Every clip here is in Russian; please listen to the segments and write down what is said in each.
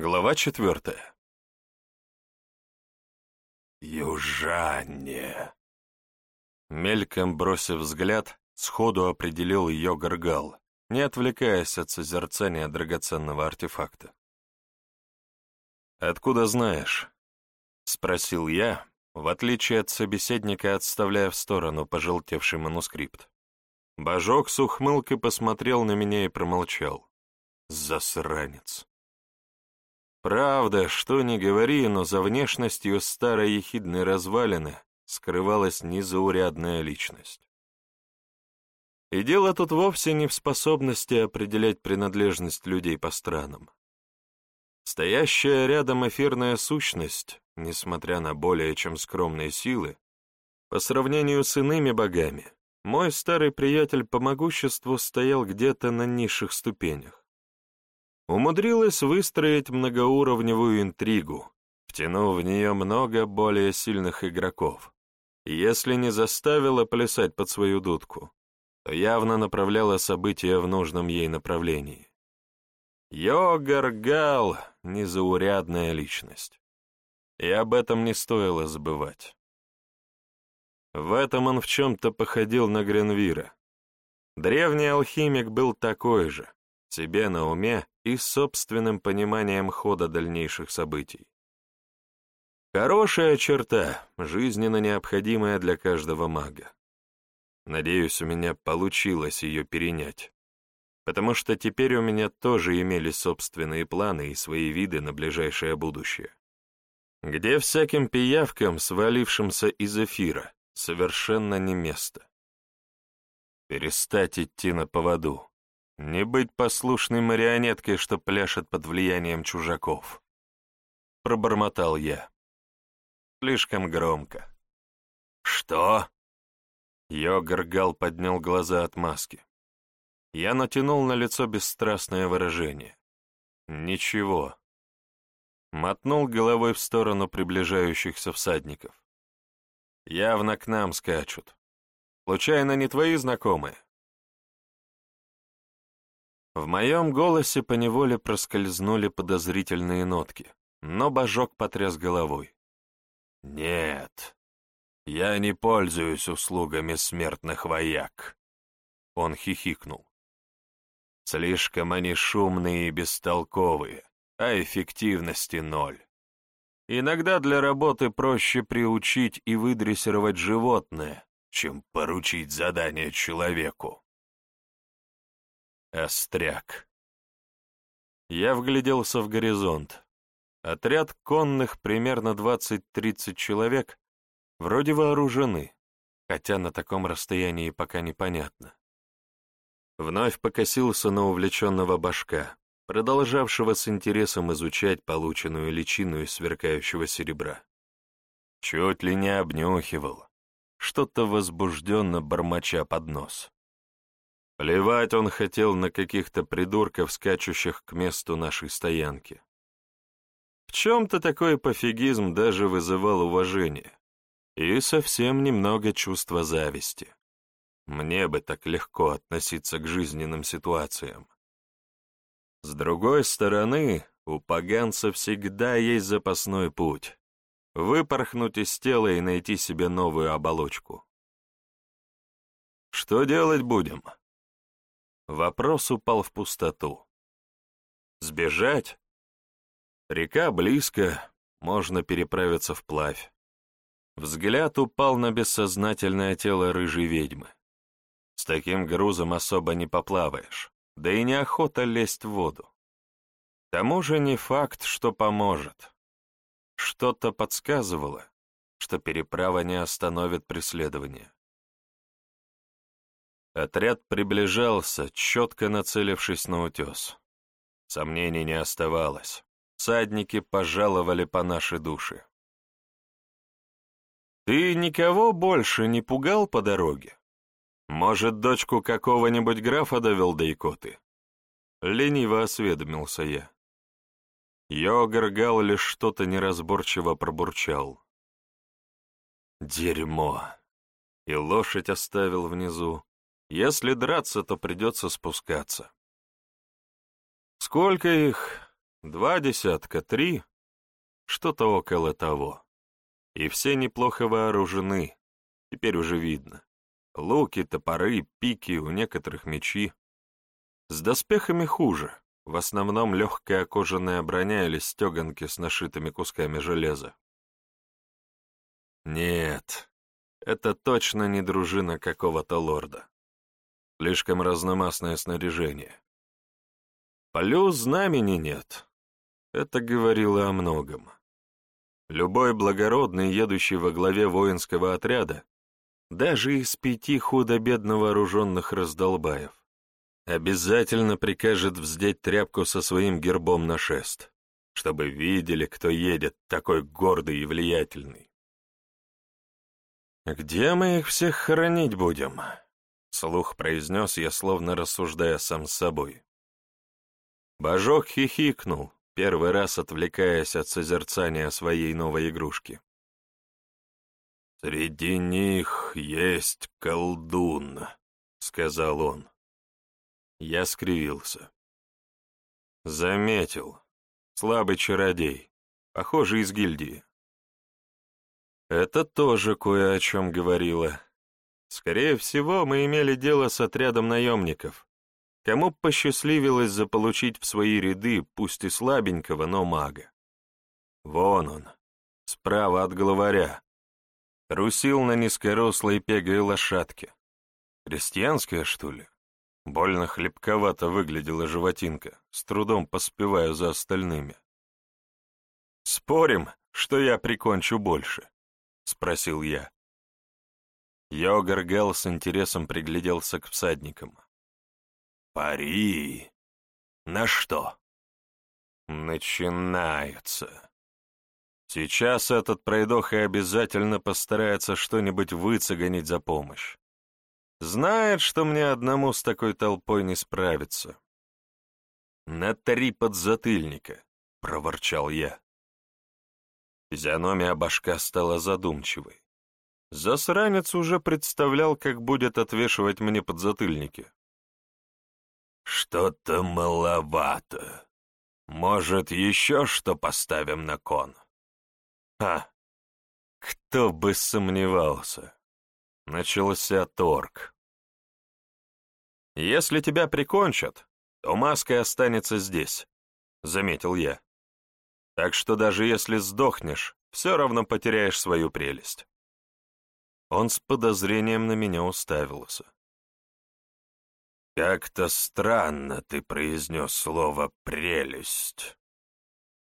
Глава четвертая. «Южане!» Мельком бросив взгляд, сходу определил ее горгал, не отвлекаясь от созерцания драгоценного артефакта. «Откуда знаешь?» — спросил я, в отличие от собеседника, отставляя в сторону пожелтевший манускрипт. Божок с ухмылкой посмотрел на меня и промолчал. Засранец. Правда, что ни говори, но за внешностью старой ехидной развалины скрывалась незаурядная личность. И дело тут вовсе не в способности определять принадлежность людей по странам. Стоящая рядом эфирная сущность, несмотря на более чем скромные силы, по сравнению с иными богами, мой старый приятель по могуществу стоял где-то на низших ступенях умудрилась выстроить многоуровневую интригу, втянув в нее много более сильных игроков. Если не заставила плясать под свою дудку, то явно направляла события в нужном ей направлении. Йогаргал — незаурядная личность. И об этом не стоило забывать. В этом он в чем-то походил на Гренвира. Древний алхимик был такой же, себе на уме и собственным пониманием хода дальнейших событий. Хорошая черта, жизненно необходимая для каждого мага. Надеюсь, у меня получилось ее перенять, потому что теперь у меня тоже имели собственные планы и свои виды на ближайшее будущее, где всяким пиявкам, свалившимся из эфира, совершенно не место. Перестать идти на поводу, не быть послушной марионеткой, что пляшет под влиянием чужаков. Пробормотал я. Слишком громко. Что? Йогаргал поднял глаза от маски. Я натянул на лицо бесстрастное выражение. Ничего. Мотнул головой в сторону приближающихся всадников. Явно к нам скачут. Случайно не твои знакомые? В моем голосе поневоле проскользнули подозрительные нотки, но Божок потряс головой. «Нет, я не пользуюсь услугами смертных вояк», — он хихикнул. «Слишком они шумные и бестолковые, а эффективности ноль. Иногда для работы проще приучить и выдрессировать животное, чем поручить задание человеку. Остряк. Я вгляделся в горизонт. Отряд конных, примерно 20-30 человек, вроде вооружены, хотя на таком расстоянии пока непонятно. Вновь покосился на увлеченного башка, продолжавшего с интересом изучать полученную личину из сверкающего серебра. Чуть ли не обнюхивал, что-то возбужденно бормоча под нос. Плевать он хотел на каких-то придурков, скачущих к месту нашей стоянки. В чем-то такой пофигизм даже вызывал уважение и совсем немного чувства зависти. Мне бы так легко относиться к жизненным ситуациям. С другой стороны, у поганца всегда есть запасной путь — выпорхнуть из тела и найти себе новую оболочку. Что делать будем? Вопрос упал в пустоту. Сбежать? Река близко, можно переправиться вплавь. Взгляд упал на бессознательное тело рыжей ведьмы. С таким грузом особо не поплаваешь, да и неохота лезть в воду. К тому же не факт, что поможет. Что-то подсказывало, что переправа не остановит преследование. Отряд приближался, четко нацелившись на утес. Сомнений не оставалось. Всадники пожаловали по нашей душе. «Ты никого больше не пугал по дороге? Может, дочку какого-нибудь графа довел до икоты?» Лениво осведомился я. Йогар Гал лишь что-то неразборчиво пробурчал. «Дерьмо!» И лошадь оставил внизу, если драться, то придется спускаться. Сколько их? Два десятка, три, что-то около того. И все неплохо вооружены, теперь уже видно. Луки, топоры, пики, у некоторых мечи. С доспехами хуже, в основном легкая кожаная броня или стеганки с нашитыми кусками железа. Нет, это точно не дружина какого-то лорда. Слишком разномастное снаряжение. Плюс знамени нет. Это говорило о многом. Любой благородный, едущий во главе воинского отряда, даже из пяти худо-бедно вооруженных раздолбаев, обязательно прикажет вздеть тряпку со своим гербом на шест, чтобы видели, кто едет, такой гордый и влиятельный. «Где мы их всех хоронить будем?» — слух произнес я, словно рассуждая сам с собой. Божок хихикнул, первый раз отвлекаясь от созерцания своей новой игрушки. «Среди них есть колдун», — сказал он. Я скривился. Заметил. Слабый чародей. Похоже, из гильдии. Это тоже кое о чем говорило. Скорее всего, мы имели дело с отрядом наемников, Кому посчастливилось заполучить в свои ряды, пусть и слабенького, но мага. Вон он, справа от главаря. Русил на низкорослой пегой лошадке. Крестьянская, что ли? Больно хлебковато выглядела животинка, с трудом поспевая за остальными. «Спорим, что я прикончу больше?» — спросил я. Йогар Гал с интересом пригляделся к всадникам. Пари. На что? Начинается. Сейчас этот пройдоха обязательно постарается что-нибудь выцегонить за помощь. Знает, что мне одному с такой толпой не справиться. «На три подзатыльника», — проворчал я. Физиономия башка стала задумчивой. Засранец уже представлял, как будет отвешивать мне подзатыльники. «Что-то маловато. Может, еще что поставим на кон?» «А, кто бы сомневался!» Начался торг. «Если тебя прикончат, то маска останется здесь», — заметил я. «Так что даже если сдохнешь, все равно потеряешь свою прелесть». Он с подозрением на меня уставился. «Как-то странно ты произнес слово «прелесть».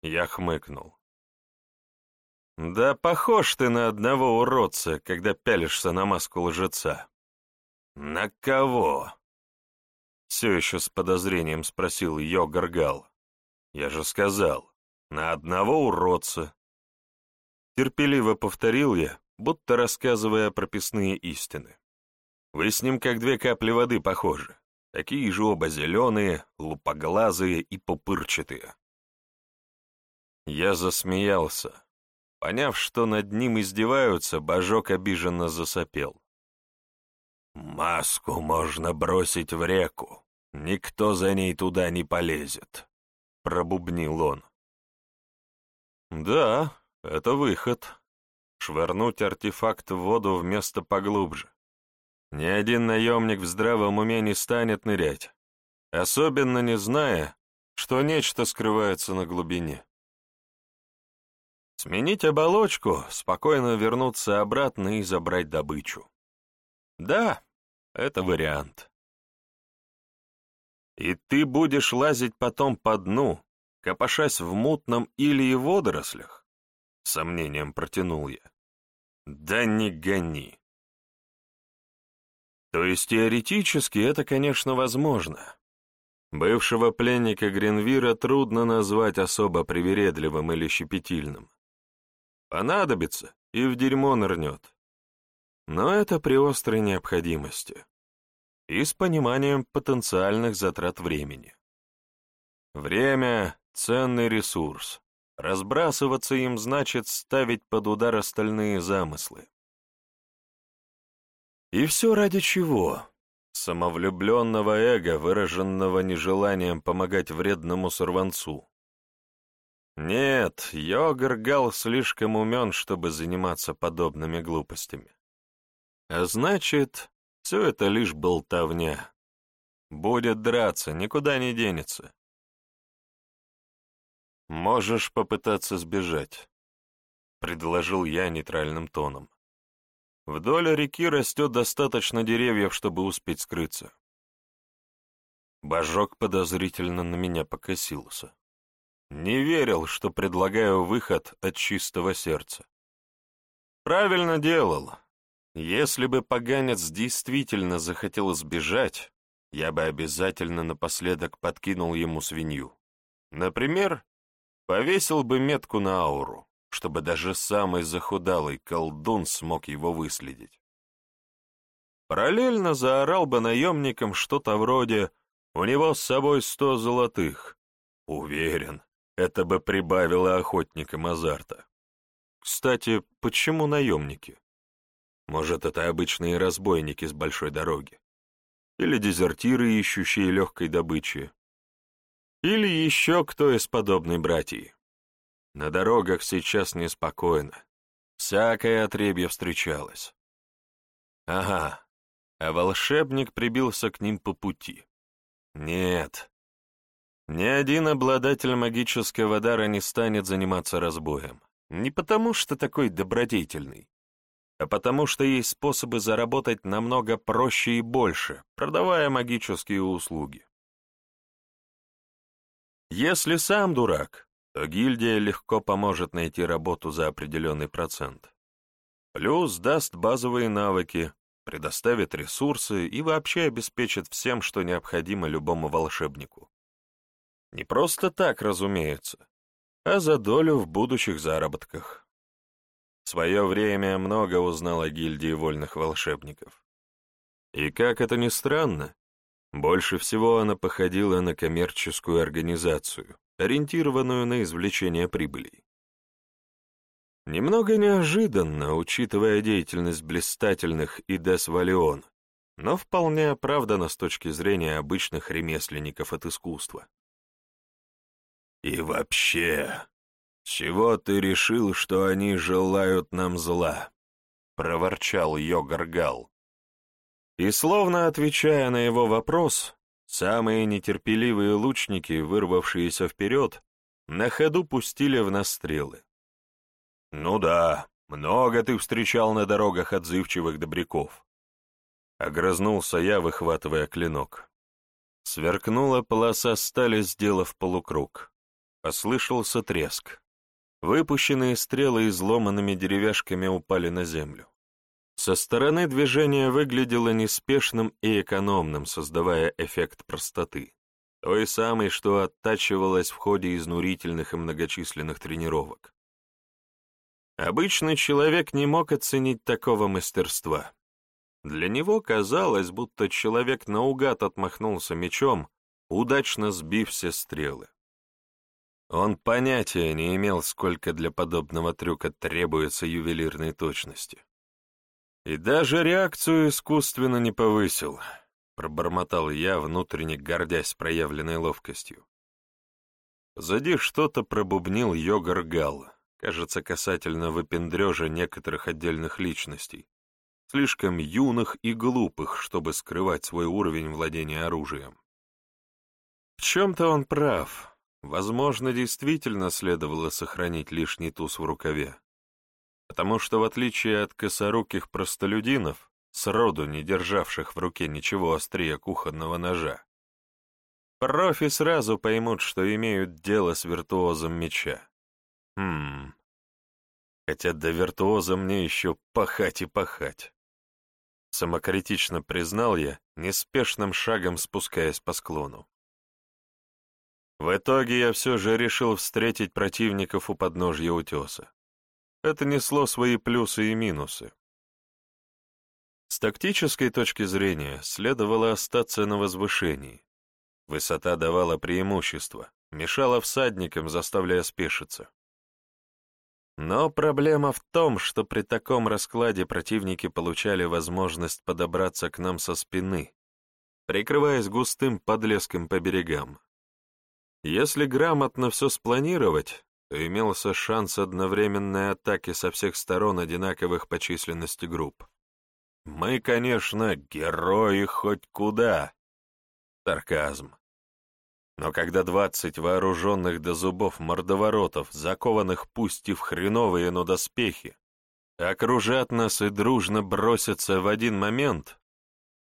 Я хмыкнул. «Да похож ты на одного уродца, когда пялишься на маску лжеца». «На кого?» Все еще с подозрением спросил Йогар Гал. «Я же сказал, на одного уродца». Терпеливо повторил я, будто рассказывая прописные истины. «Вы с ним как две капли воды похожи такие же оба зеленые, лупоглазые и пупырчатые. Я засмеялся. Поняв, что над ним издеваются, божок обиженно засопел. «Маску можно бросить в реку, никто за ней туда не полезет», — пробубнил он. «Да, это выход. Швырнуть артефакт в воду вместо поглубже. Ни один наемник в здравом уме не станет нырять, особенно не зная, что нечто скрывается на глубине. Сменить оболочку, спокойно вернуться обратно и забрать добычу. Да, это вариант. И ты будешь лазить потом по дну, копошась в мутном или и водорослях? Сомнением протянул я. Да не гони. То есть теоретически это, конечно, возможно. Бывшего пленника Гренвира трудно назвать особо привередливым или щепетильным. Понадобится и в дерьмо нырнет. Но это при острой необходимости и с пониманием потенциальных затрат времени. Время — ценный ресурс. Разбрасываться им значит ставить под удар остальные замыслы. И все ради чего? Самовлюбленного эго, выраженного нежеланием помогать вредному сорванцу. Нет, Йогар Гал слишком умен, чтобы заниматься подобными глупостями. А значит, все это лишь болтовня. Будет драться, никуда не денется. «Можешь попытаться сбежать», — предложил я нейтральным тоном. «Вдоль реки растет достаточно деревьев, чтобы успеть скрыться». Божок подозрительно на меня покосился. Не верил, что предлагаю выход от чистого сердца. Правильно делал. Если бы поганец действительно захотел сбежать, я бы обязательно напоследок подкинул ему свинью. Например, Повесил бы метку на ауру, чтобы даже самый захудалый колдун смог его выследить. Параллельно заорал бы наемникам что-то вроде «У него с собой сто золотых». Уверен, это бы прибавило охотникам азарта. Кстати, почему наемники? Может, это обычные разбойники с большой дороги? Или дезертиры, ищущие легкой добычи? Или еще кто из подобной братьи. На дорогах сейчас неспокойно. Всякое отребье встречалось. Ага, а волшебник прибился к ним по пути. Нет. Ни один обладатель магического дара не станет заниматься разбоем. Не потому, что такой добродетельный, а потому что есть способы заработать намного проще и больше, продавая магические услуги. Если сам дурак, то гильдия легко поможет найти работу за определенный процент. Плюс даст базовые навыки, предоставит ресурсы и вообще обеспечит всем, что необходимо любому волшебнику. Не просто так, разумеется, а за долю в будущих заработках. В свое время много узнал о гильдии вольных волшебников. И как это ни странно, больше всего она походила на коммерческую организацию, ориентированную на извлечение прибылей. Немного неожиданно, учитывая деятельность блистательных и Десвалион, но вполне оправдано с точки зрения обычных ремесленников от искусства. «И вообще, чего ты решил, что они желают нам зла?» — проворчал Йогаргал. И словно отвечая на его вопрос, самые нетерпеливые лучники, вырвавшиеся вперед, на ходу пустили в нас стрелы. «Ну да, много ты встречал на дорогах отзывчивых добряков», — огрызнулся я, выхватывая клинок. Сверкнула полоса стали, сделав полукруг. Послышался треск. Выпущенные стрелы изломанными деревяшками упали на землю. Со стороны движение выглядело неспешным и экономным, создавая эффект простоты, той самой, что оттачивалась в ходе изнурительных и многочисленных тренировок. Обычный человек не мог оценить такого мастерства. Для него казалось, будто человек наугад отмахнулся мечом, удачно сбив все стрелы. Он понятия не имел, сколько для подобного трюка требуется ювелирной точности. И даже реакцию искусственно не повысил, пробормотал я, внутренне гордясь проявленной ловкостью. Позади что-то пробубнил Йогар Гал, кажется, касательно выпендрежа некоторых отдельных личностей, слишком юных и глупых, чтобы скрывать свой уровень владения оружием. В чем-то он прав. Возможно, действительно следовало сохранить лишний туз в рукаве потому что в отличие от косоруких простолюдинов, сроду не державших в руке ничего острее кухонного ножа, профи сразу поймут, что имеют дело с виртуозом меча. Хм... Хотя до виртуоза мне еще пахать и пахать. Самокритично признал я, неспешным шагом спускаясь по склону. В итоге я все же решил встретить противников у подножья утеса это несло свои плюсы и минусы. С тактической точки зрения следовало остаться на возвышении. Высота давала преимущество, мешала всадникам, заставляя спешиться. Но проблема в том, что при таком раскладе противники получали возможность подобраться к нам со спины, прикрываясь густым подлеском по берегам. Если грамотно все спланировать, то имелся шанс одновременной атаки со всех сторон одинаковых по численности групп. Мы, конечно, герои хоть куда. Сарказм. Но когда двадцать вооруженных до зубов мордоворотов, закованных пусть и в хреновые, но доспехи, окружат нас и дружно бросятся в один момент,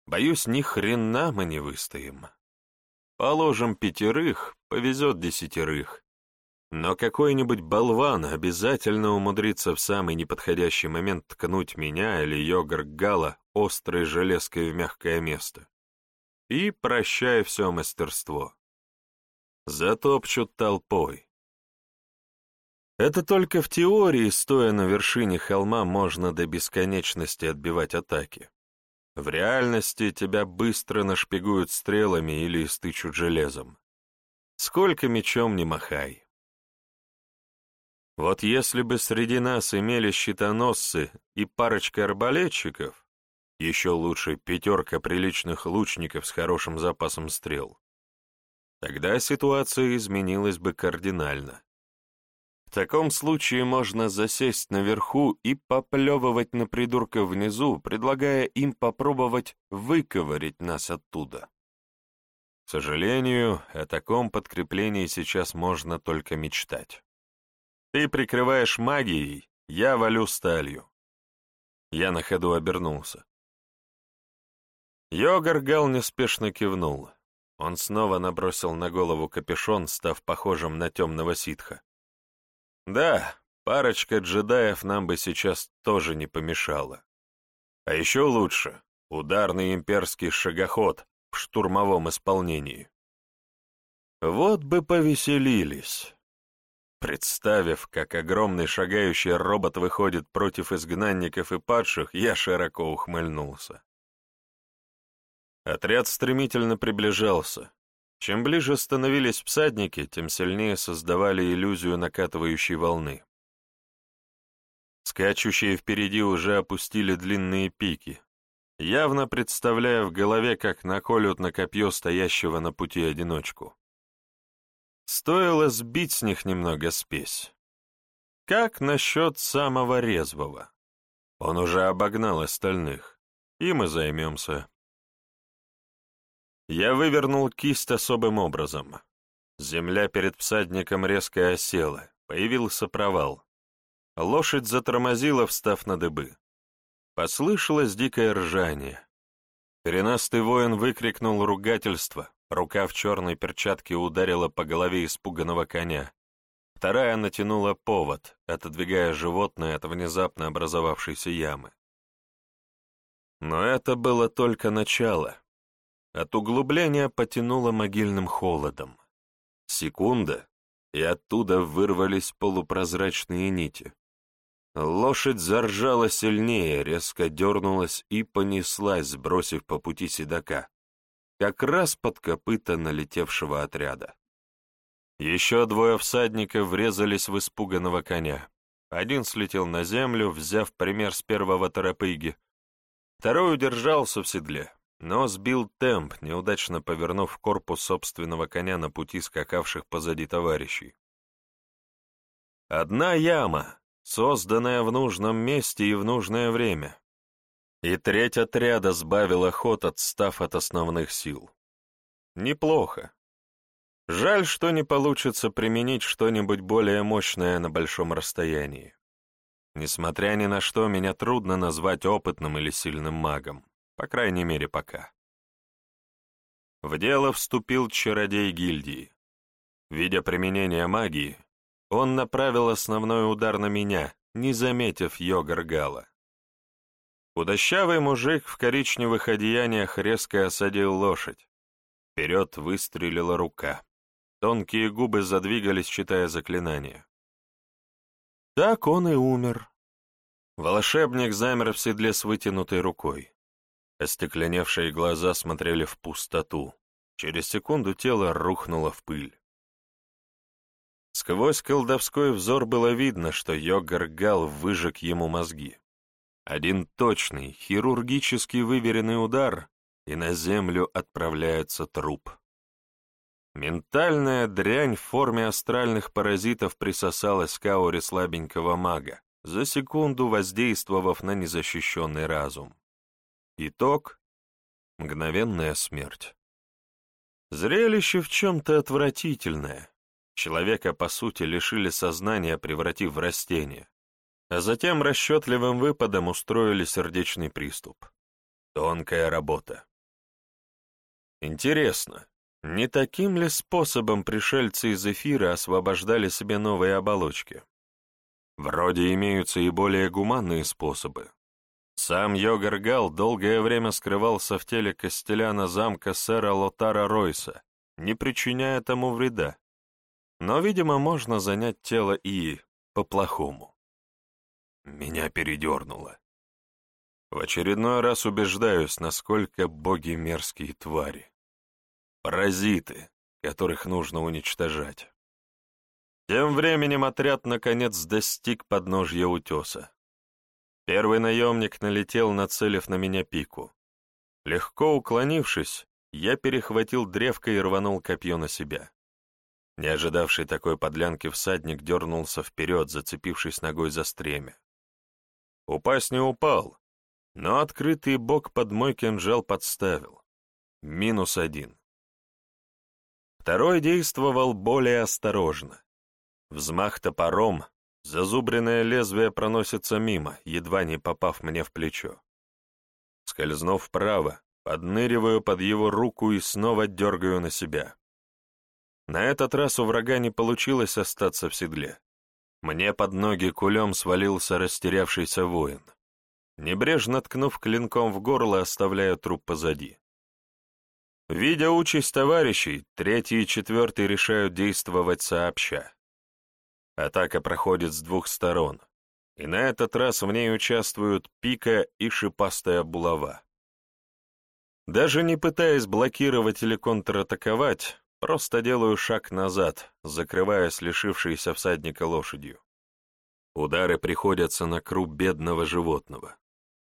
боюсь, ни хрена мы не выстоим. Положим пятерых, повезет десятерых. Но какой-нибудь болван обязательно умудрится в самый неподходящий момент ткнуть меня или Йогар Гала острой железкой в мягкое место. И прощай все мастерство. Затопчут толпой. Это только в теории, стоя на вершине холма, можно до бесконечности отбивать атаки. В реальности тебя быстро нашпигуют стрелами или стычут железом. Сколько мечом не махай. Вот если бы среди нас имели щитоносцы и парочка арбалетчиков, еще лучше пятерка приличных лучников с хорошим запасом стрел, тогда ситуация изменилась бы кардинально. В таком случае можно засесть наверху и поплевывать на придурков внизу, предлагая им попробовать выковырять нас оттуда. К сожалению, о таком подкреплении сейчас можно только мечтать. Ты прикрываешь магией, я валю сталью. Я на ходу обернулся. Йогаргал неспешно кивнул. Он снова набросил на голову капюшон, став похожим на темного ситха. Да, парочка джедаев нам бы сейчас тоже не помешала. А еще лучше — ударный имперский шагоход в штурмовом исполнении. Вот бы повеселились. Представив, как огромный шагающий робот выходит против изгнанников и падших, я широко ухмыльнулся. Отряд стремительно приближался, чем ближе становились всадники, тем сильнее создавали иллюзию накатывающей волны. Скачущие впереди уже опустили длинные пики, явно представляя в голове, как наколют на копье стоящего на пути одиночку. Стоило сбить с них немного спесь. Как насчет самого резвого? Он уже обогнал остальных, и мы займемся. Я вывернул кисть особым образом. Земля перед всадником резко осела, появился провал. Лошадь затормозила, встав на дыбы. Послышалось дикое ржание. Коренастый воин выкрикнул ругательство, рука в черной перчатке ударила по голове испуганного коня. Вторая натянула повод, отодвигая животное от внезапно образовавшейся ямы. Но это было только начало. От углубления потянуло могильным холодом. Секунда, и оттуда вырвались полупрозрачные нити. Лошадь заржала сильнее, резко дернулась и понеслась, сбросив по пути седока, как раз под копыта налетевшего отряда. Еще двое всадников врезались в испуганного коня. Один слетел на землю, взяв пример с первого торопыги. Второй удержался в седле но сбил темп, неудачно повернув корпус собственного коня на пути скакавших позади товарищей. Одна яма, созданная в нужном месте и в нужное время. И треть отряда сбавила ход, отстав от основных сил. Неплохо. Жаль, что не получится применить что-нибудь более мощное на большом расстоянии. Несмотря ни на что, меня трудно назвать опытным или сильным магом. По крайней мере, пока. В дело вступил чародей гильдии. Видя применение магии, он направил основной удар на меня, не заметив Йогаргала. Худощавый мужик в коричневых одеяниях резко осадил лошадь. Вперед выстрелила рука. Тонкие губы задвигались, читая заклинание. Так он и умер. Волшебник замер в седле с вытянутой рукой. Остекленевшие глаза смотрели в пустоту. Через секунду тело рухнуло в пыль. Сквозь колдовской взор было видно, что Йогар Гал выжег ему мозги. Один точный, хирургически выверенный удар, и на землю отправляется труп. Ментальная дрянь в форме астральных паразитов присосалась к ауре слабенького мага, за секунду воздействовав на незащищенный разум. Итог — мгновенная смерть. Зрелище в чем-то отвратительное. Человека, по сути, лишили сознания, превратив в растение, а затем расчетливым выпадом устроили сердечный приступ. Тонкая работа. Интересно, не таким ли способом пришельцы из эфира освобождали себе новые оболочки? Вроде имеются и более гуманные способы. Сам Йогаргал долгое время скрывался в теле Костеляна замка сэра Лотара Ройса, не причиняя тому вреда. Но, видимо, можно занять тело и по-плохому. Меня передернуло. В очередной раз убеждаюсь, насколько боги мерзкие твари. Паразиты, которых нужно уничтожать. Тем временем отряд наконец достиг подножья утеса. Первый наемник налетел, нацелив на меня пику. Легко уклонившись, я перехватил древко и рванул копье на себя. Не ожидавший такой подлянки всадник дернулся вперед, зацепившись ногой за стремя. Упасть не упал, но открытый бок под мой кинжал подставил. Минус один. Второй действовал более осторожно. Взмах топором, зазубренное лезвие проносится мимо, едва не попав мне в плечо. Скользнув вправо, подныриваю под его руку и снова дергаю на себя. На этот раз у врага не получилось остаться в седле. Мне под ноги кулем свалился растерявшийся воин. Небрежно ткнув клинком в горло, оставляя труп позади. Видя участь товарищей, третий и четвертый решают действовать сообща. Атака проходит с двух сторон, и на этот раз в ней участвуют пика и шипастая булава. Даже не пытаясь блокировать или контратаковать, просто делаю шаг назад, закрываясь лишившейся всадника лошадью. Удары приходятся на круп бедного животного.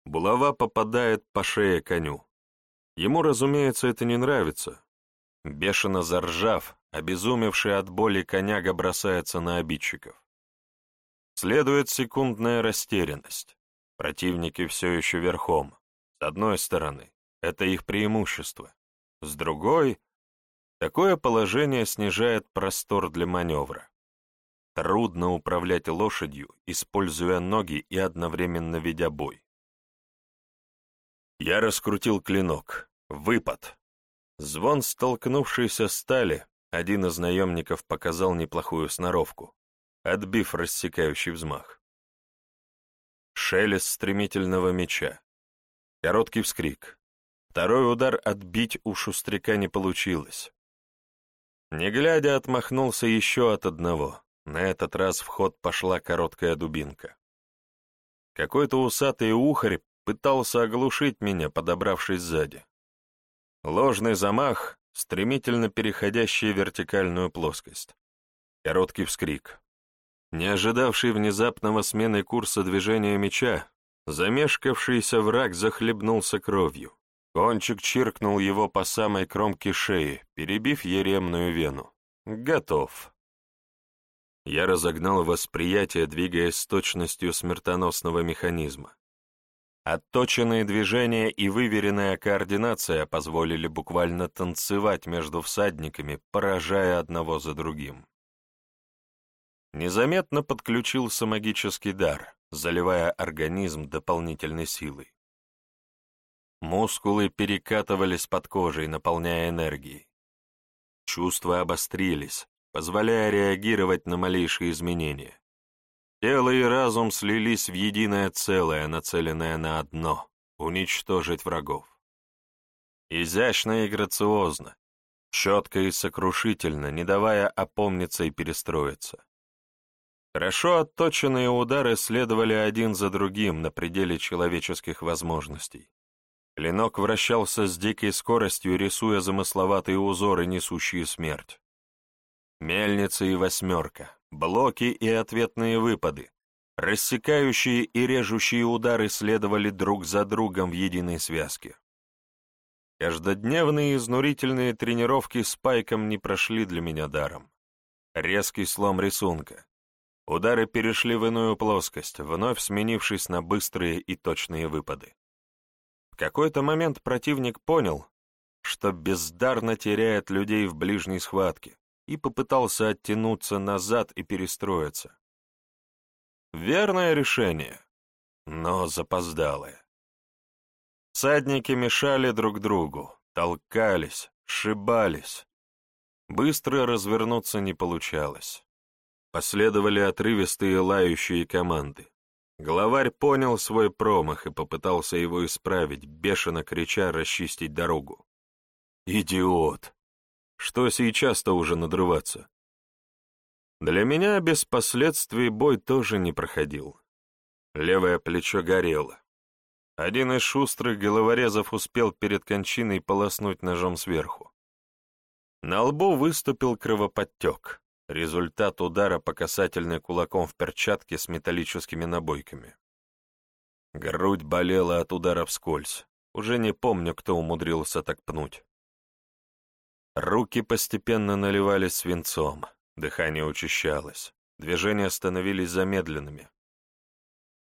Булава попадает по шее коню. Ему, разумеется, это не нравится. Бешено заржав, обезумевший от боли коняга бросается на обидчиков. Следует секундная растерянность. Противники все еще верхом. С одной стороны, это их преимущество. С другой, такое положение снижает простор для маневра. Трудно управлять лошадью, используя ноги и одновременно ведя бой. Я раскрутил клинок. Выпад. Звон столкнувшейся стали, один из наемников показал неплохую сноровку, отбив рассекающий взмах. Шелест стремительного меча. Короткий вскрик. Второй удар отбить у шустряка не получилось. Не глядя, отмахнулся еще от одного. На этот раз в ход пошла короткая дубинка. Какой-то усатый ухарь пытался оглушить меня, подобравшись сзади. Ложный замах, стремительно переходящий в вертикальную плоскость. Короткий вскрик. Не ожидавший внезапного смены курса движения меча, замешкавшийся враг захлебнулся кровью. Кончик чиркнул его по самой кромке шеи, перебив еремную вену. Готов. Я разогнал восприятие, двигаясь с точностью смертоносного механизма. Отточенные движения и выверенная координация позволили буквально танцевать между всадниками, поражая одного за другим. Незаметно подключился магический дар, заливая организм дополнительной силой. Мускулы перекатывались под кожей, наполняя энергией. Чувства обострились, позволяя реагировать на малейшие изменения. Тело и разум слились в единое целое, нацеленное на одно — уничтожить врагов. Изящно и грациозно, четко и сокрушительно, не давая опомниться и перестроиться. Хорошо отточенные удары следовали один за другим на пределе человеческих возможностей. Клинок вращался с дикой скоростью, рисуя замысловатые узоры, несущие смерть. Мельница и восьмерка, блоки и ответные выпады, рассекающие и режущие удары следовали друг за другом в единой связке. Каждодневные изнурительные тренировки с пайком не прошли для меня даром. Резкий слом рисунка. Удары перешли в иную плоскость, вновь сменившись на быстрые и точные выпады. Какой-то момент противник понял, что бездарно теряет людей в ближней схватке, и попытался оттянуться назад и перестроиться. Верное решение, но запоздалое. Садники мешали друг другу, толкались, сшибались. Быстро развернуться не получалось. Последовали отрывистые лающие команды. Главарь понял свой промах и попытался его исправить, бешено крича расчистить дорогу. «Идиот! Что сейчас-то уже надрываться?» Для меня без последствий бой тоже не проходил. Левое плечо горело. Один из шустрых головорезов успел перед кончиной полоснуть ножом сверху. На лбу выступил кровоподтек, результат удара по касательной кулаком в перчатке с металлическими набойками. Грудь болела от удара вскользь, уже не помню, кто умудрился так пнуть. Руки постепенно наливались свинцом, дыхание учащалось, движения становились замедленными.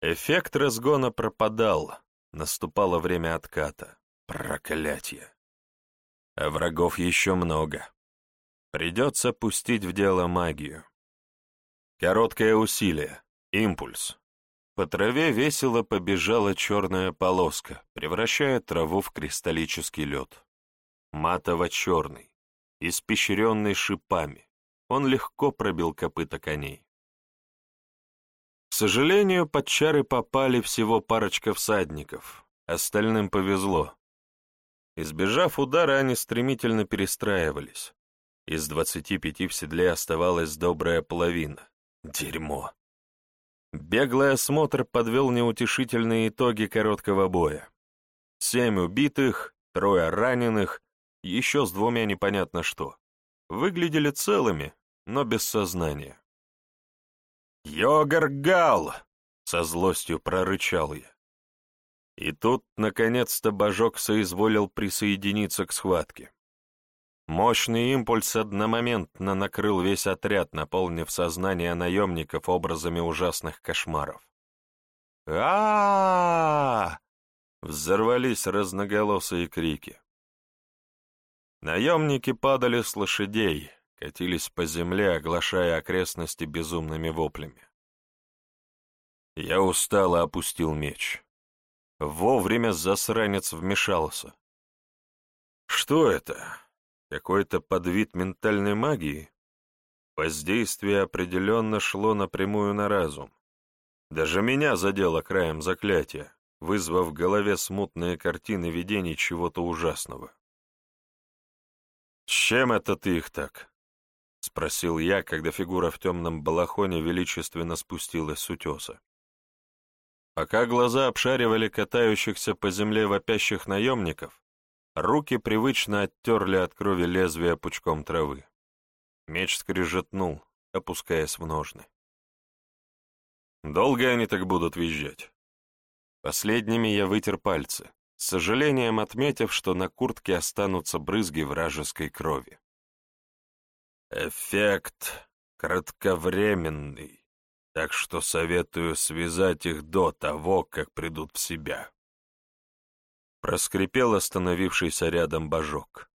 Эффект разгона пропадал, наступало время отката. Проклятье! А врагов еще много. Придется пустить в дело магию. Короткое усилие, импульс. По траве весело побежала черная полоска, превращая траву в кристаллический лед. Матово-черный, испещренный шипами. Он легко пробил копыта коней. К сожалению, под чары попали всего парочка всадников, остальным повезло. Избежав удара, они стремительно перестраивались. Из двадцати пяти в седле оставалась добрая половина. Дерьмо. Беглый осмотр подвел неутешительные итоги короткого боя. Семь убитых, трое раненых, еще с двумя непонятно что. Выглядели целыми, но без сознания. «Йогаргал!» — со злостью прорычал я. И тут, наконец-то, Божок соизволил присоединиться к схватке. Мощный импульс одномоментно накрыл весь отряд, наполнив сознание наемников образами ужасных кошмаров. а, -а, -а, Взорвались разноголосые крики. Наемники падали с лошадей, катились по земле, оглашая окрестности безумными воплями. Я устало опустил меч. Вовремя засранец вмешался. Что это? Какой-то подвид ментальной магии? Воздействие определенно шло напрямую на разум. Даже меня задело краем заклятия, вызвав в голове смутные картины видений чего-то ужасного. «С чем это ты их так?» — спросил я, когда фигура в темном балахоне величественно спустилась с утеса. Пока глаза обшаривали катающихся по земле вопящих наемников, Руки привычно оттерли от крови лезвия пучком травы. Меч скрежетнул, опускаясь в ножны. Долго они так будут визжать? Последними я вытер пальцы, с сожалением отметив, что на куртке останутся брызги вражеской крови. Эффект кратковременный, так что советую связать их до того, как придут в себя. Проскрипел остановившийся рядом божок.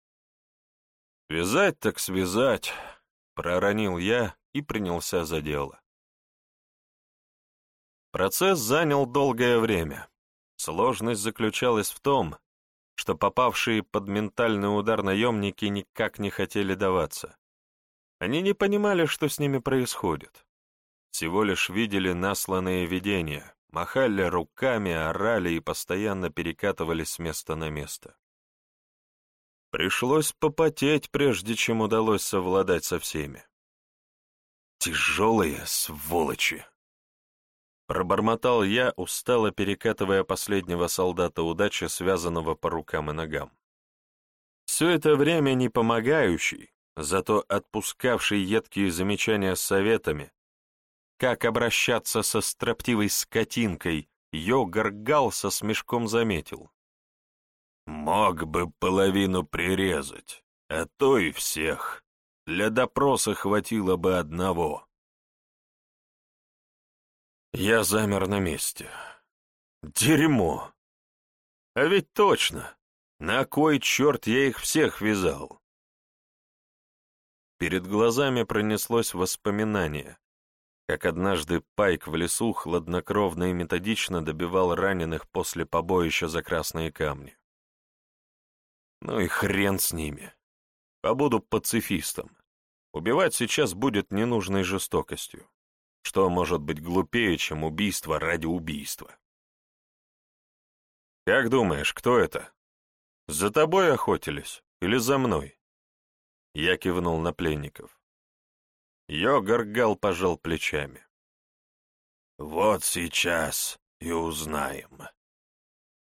«Связать так связать», — проронил я и принялся за дело. Процесс занял долгое время. Сложность заключалась в том, что попавшие под ментальный удар наемники никак не хотели даваться. Они не понимали, что с ними происходит. Всего лишь видели насланные видения, махали руками, орали и постоянно перекатывались с места на место. Пришлось попотеть, прежде чем удалось совладать со всеми. «Тяжелые сволочи!» Пробормотал я, устало перекатывая последнего солдата удачи, связанного по рукам и ногам. Все это время не помогающий, зато отпускавший едкие замечания с советами, как обращаться со строптивой скотинкой, Йогар Гал со смешком заметил. Мог бы половину прирезать, а то и всех. Для допроса хватило бы одного. Я замер на месте. Дерьмо! А ведь точно! На кой черт я их всех вязал? Перед глазами пронеслось воспоминание, как однажды Пайк в лесу хладнокровно и методично добивал раненых после побоища за красные камни. Ну и хрен с ними. Побуду пацифистом. Убивать сейчас будет ненужной жестокостью. Что может быть глупее, чем убийство ради убийства? Как думаешь, кто это? За тобой охотились или за мной? Я кивнул на пленников. Йогаргал пожал плечами. Вот сейчас и узнаем.